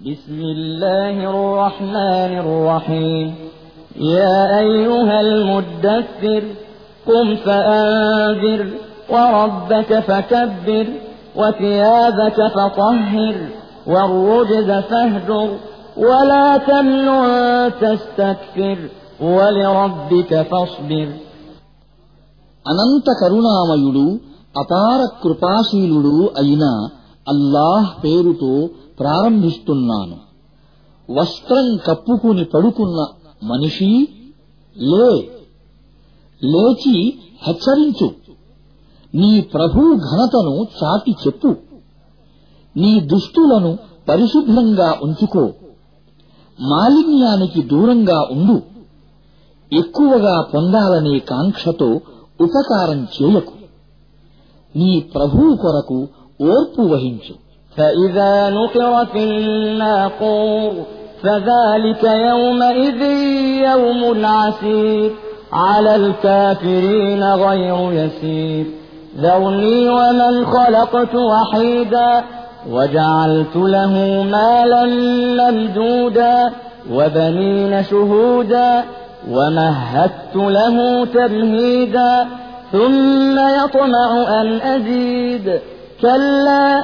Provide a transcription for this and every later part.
بسم الله الرحمن الرحيم يا أيها المدثر قم فأنذر وربك فكبر وثيابك فطهر والرجز فاهجر ولا تمنن تستكثر ولربك فاصبر అనంత కరుణామయుడు అపార కృపాశీలుడు అయిన అల్లాహ్ పేరుతో ప్రారంభిస్తున్నాను. వస్త్రం కప్పుకుని పడుకున్న మనిషి లే. లేచి హెచ్చరించు. నీ ప్రభు ఘనతను చాటి చెప్పు. నీ దుస్తులను పరిశుభ్రంగా ఉంచుకో. మాలిన్యానికి దూరంగా ఉండు. ఎక్కువగా పొందాలనే కాంక్షతో ఉపకారం చేయకు. నీ ప్రభువు కొరకు ఓర్పు వహించు. فإذا نقر في الناقور فذلك يومئذ يوم عسير على الكافرين غير يسير. ذرني ومن خلقت وحيدا وجعلت له مالا ممدودا وبنين شهودا ومهدت له تمهيدا ثم يطمع أن أزيد. كلا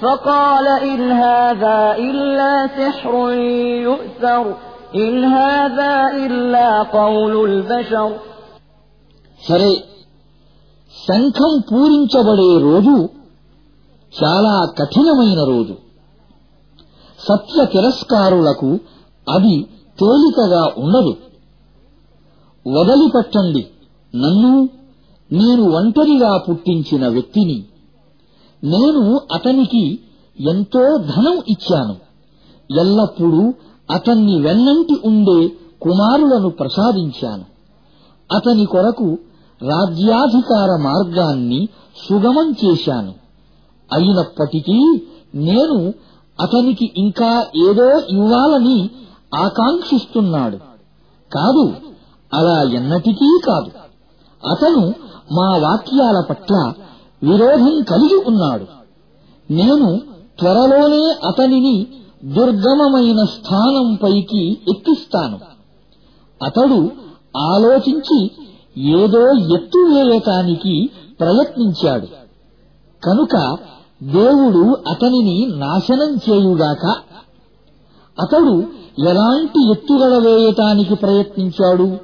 فقال إن هذا إلا سحر يؤثر إن هذا إلا قول البشر సరే శంఖం పూరించబడే రోజు చాలా కఠినమైన రోజు సత్య తిరస్కారులకు అది తేలికగా ఉండదు వదిలిపెట్టండి నన్ను నేను ఒంటరిగా పుట్టించిన వ్యక్తిని నేను అతనికి ఎంతో ధనం ఇచ్చాను. ఎల్లప్పుడూ అతన్ని వెన్నంటి ఉండే కుమారులను ప్రసాదించాను. అతని కొరకు రాజ్యాధికార మార్గాన్ని సుగమం చేశాను. అయినప్పటికీ నేను అతనికి ఇంకా ఏదో ఇవ్వాలని ఆకాంక్షిస్తున్నాడు. కాదు అలా ఎన్నటికీ కాదు. అతను మా వాక్యాల పట్ల విరోధం కలిగి ఉన్నాడు. నేను త్వరలోనే అతనిని దుర్గమమైన స్థానంపైకి ఎక్కిస్తాను. అతడు ఆలోచించి ఏదో ఎత్తు వేయటానికి ప్రయత్నించాడు. కనుక దేవుడు అతనిని నాశనం చేయుగాక అతడు ఎలాంటి ఎత్తుగడ వేయటానికి ప్రయత్నించాడు?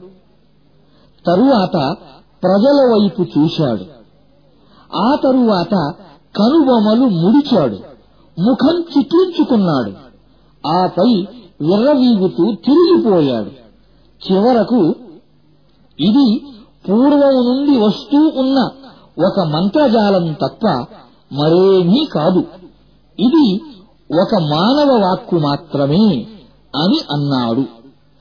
తరువాత ప్రజల వైపు చూశాడు. ఆ తరువాత కనుబొమలు ముడిచాడు ముఖం చిట్లించుకున్నాడు ఆపై విర్రవీగుతూ తిరిగిపోయాడు చివరకు ఇది పూర్వం నుండి వస్తూ ఉన్న ఒక మంత్రజాలం తప్ప మరేమీ కాదు ఇది ఒక మానవ వాక్కు మాత్రమే అని అన్నాడు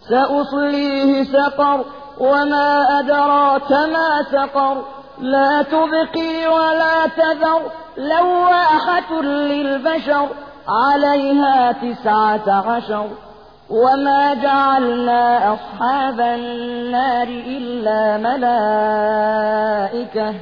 سأصليه سقر وما أدراك ما سقر لا تبقي ولا تذر لواحة للبشر عليها تسعة عشر. وما جعلنا أصحاب النار إلا ملائكة.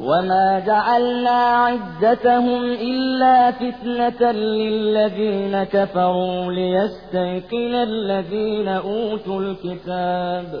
وما جعلنا عدتهم إلا فتنة للذين كفروا ليستيقن الذين أوتوا الكتاب.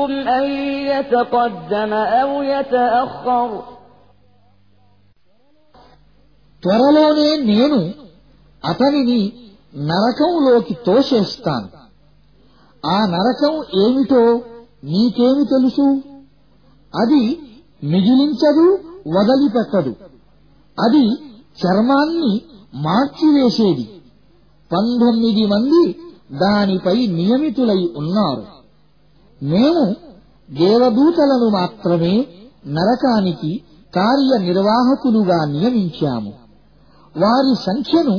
منكم أن يتقدم أو يتأخر త్వరలోనే నేను అతనిని నరకంలోకి తోసేస్తాను ఆ నరకం ఏమిటో నీకేమి తెలుసు అది మిగిలించదు వదిలిపెట్టదు అది చర్మాన్ని మార్చివేసేది పంతొమ్మిది మంది దానిపై నియమితులై ఉన్నారు మేము దేవదూతలను మాత్రమే నరకానికి కార్యనిర్వాహకులుగా నియమించాము. వారి సంఖ్యను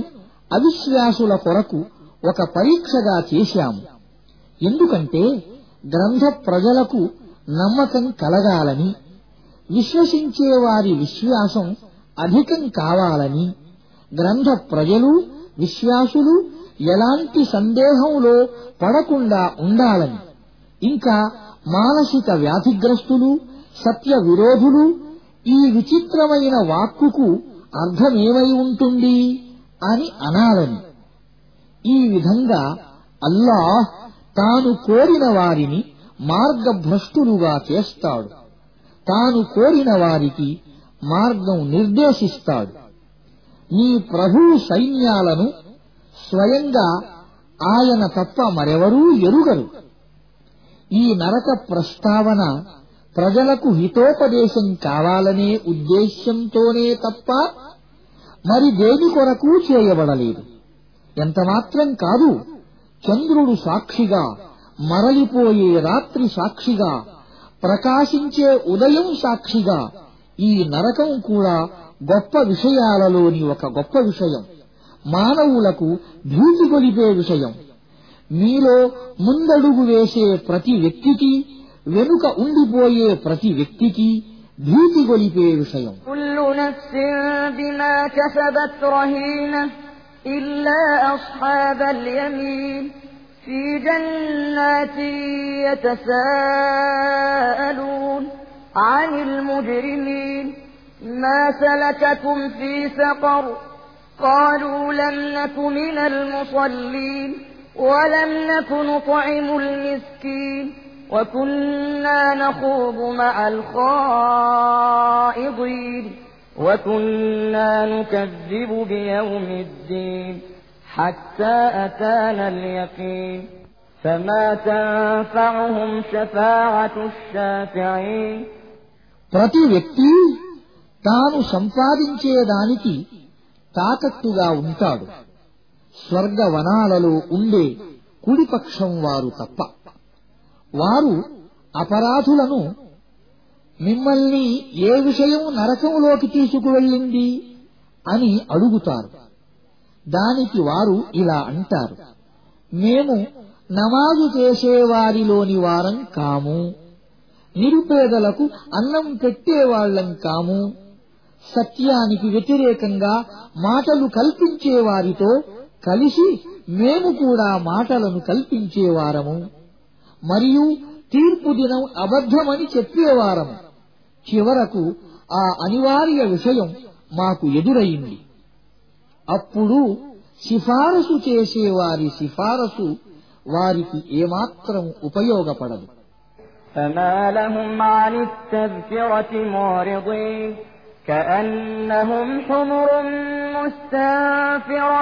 అవిశ్వాసుల కొరకు ఒక పరీక్షగా చేశాము. ఎందుకంటే గ్రంథ ప్రజలకు నమ్మకం కలగాలని విశ్వసించే వారి విశ్వాసం అధికం కావాలని గ్రంథ ప్రజలు విశ్వాసులు ఎలాంటి సందేహంలో పడకుండా ఉండాలని ఇంకా మానసిక వ్యాధిగ్రస్తులు సత్య విరోధులు ఈ విచిత్రమైన వాక్కుకు అర్థమేమై ఉంటుంది అని అనాలని. ఈ విధంగా అల్లాహ్ తాను కోరిన వారిని మార్గభ్రష్టులుగా చేస్తాడు. తాను కోరిన వారికి మార్గం నిర్దేశిస్తాడు. నీ ప్రభువు సైన్యాలను స్వయంగా ఆయన తప్ప మరెవరూ ఎరుగరు. ఈ నరక ప్రస్తావన ప్రజలకు హితోపదేశం కావాలనే ఉద్దేశ్యంతోనే తప్ప మరి దేని కొరకు చేయబడలేదు? ఎంతమాత్రం కాదు. చంద్రుడు సాక్షిగా మరలిపోయే రాత్రి సాక్షిగా ప్రకాశించే ఉదయం సాక్షిగా ఈ నరకం కూడా గొప్ప విషయాలలోని ఒక గొప్ప విషయం. మానవులకు భీతి కొలిపే విషయం. మీలో ముందడుగు వేసే ప్రతి వ్యక్తికి వెనుక ఉండిపోయే ప్రతి వ్యక్తికి భీతి గొలిపే విషయం كل نفس بما كسبت رهينة إلا أصحاب اليمين في جنات يتساءلون عن المجرمين ما سلككم في سقر قالوا لم نك من المصلين ولم نك نطعم المسكين وكنا نخوض مع الخائضين وكنا نكذب بيوم الدين حتى أتانا اليقين فما تنفعهم شفاعة الشافعين ప్రతి వ్యక్తి తాను సంపాదించేదానికి తాకట్టుగా ఉంటాడు స్వర్గవనాలలో ఉండే కుడిపక్షం వారు తప్ప. వారు అపరాధులను మిమ్మల్ని ఏ విషయం నరకంలోకి తీసుకువెళ్ళింది అని అడుగుతారు. దానికి వారు ఇలా అంటారు. మేము నమాజు చేసేవారిలోని వారం కాము. నిరుపేదలకు అన్నం పెట్టేవాళ్ళం కాము. సత్యానికి వ్యతిరేకంగా మాటలు కల్పించేవారితో కలిసి మేము కూడా మాటలను కల్పించేవారము మరియు తీర్పు దినం అబద్ధమని చెప్పేవారము చివరకు ఆ అనివార్య విషయం మాకు ఎదురయింది అప్పుడు సిఫారసు చేసేవారి సిఫారసు వారికి ఏమాత్రం ఉపయోగపడదు فما لهم عن التذكرة معرضين كأنهم حمر مستنفرة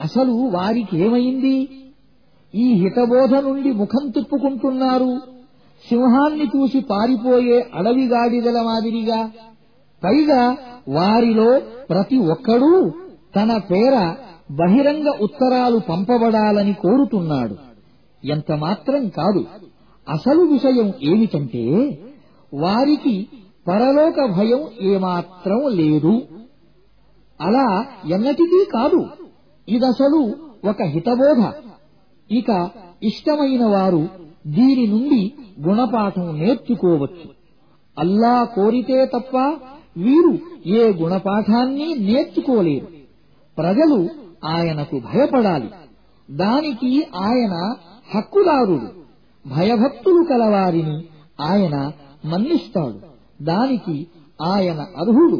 అసలు వారికి ఏమైంది? ఈ హితబోధ నుండి ముఖం తిప్పుకుంటున్నారు. సింహాన్ని చూసి పారిపోయే అడవి గాడిదల మాదిరిగా. పైగా వారిలో ప్రతి ఒక్కడూ తన పేర బహిరంగ ఉత్తరాలు పంపబడాలని కోరుతున్నాడు. ఎంత మాత్రం కాదు. అసలు విషయం ఏమిటంటే వారికి పరలోక భయం ఏమాత్రం లేదు. అలా ఎన్నటికీ కాదు. ఇదసలు ఒక హితబోధ. ఇక ఇష్టమైన వారు దీని నుండి గుణపాఠం నేర్చుకోవచ్చు. అల్లా కోరితే తప్ప వీరు ఏ గుణపాఠాన్ని నేర్చుకోలేరు. ప్రజలు ఆయనకు భయపడాలి. దానికి ఆయన హక్కుదారుడు. భయభక్తులు కలవారిని ఆయన మన్నిస్తాడు. දානිති ආයන අරුහුරු.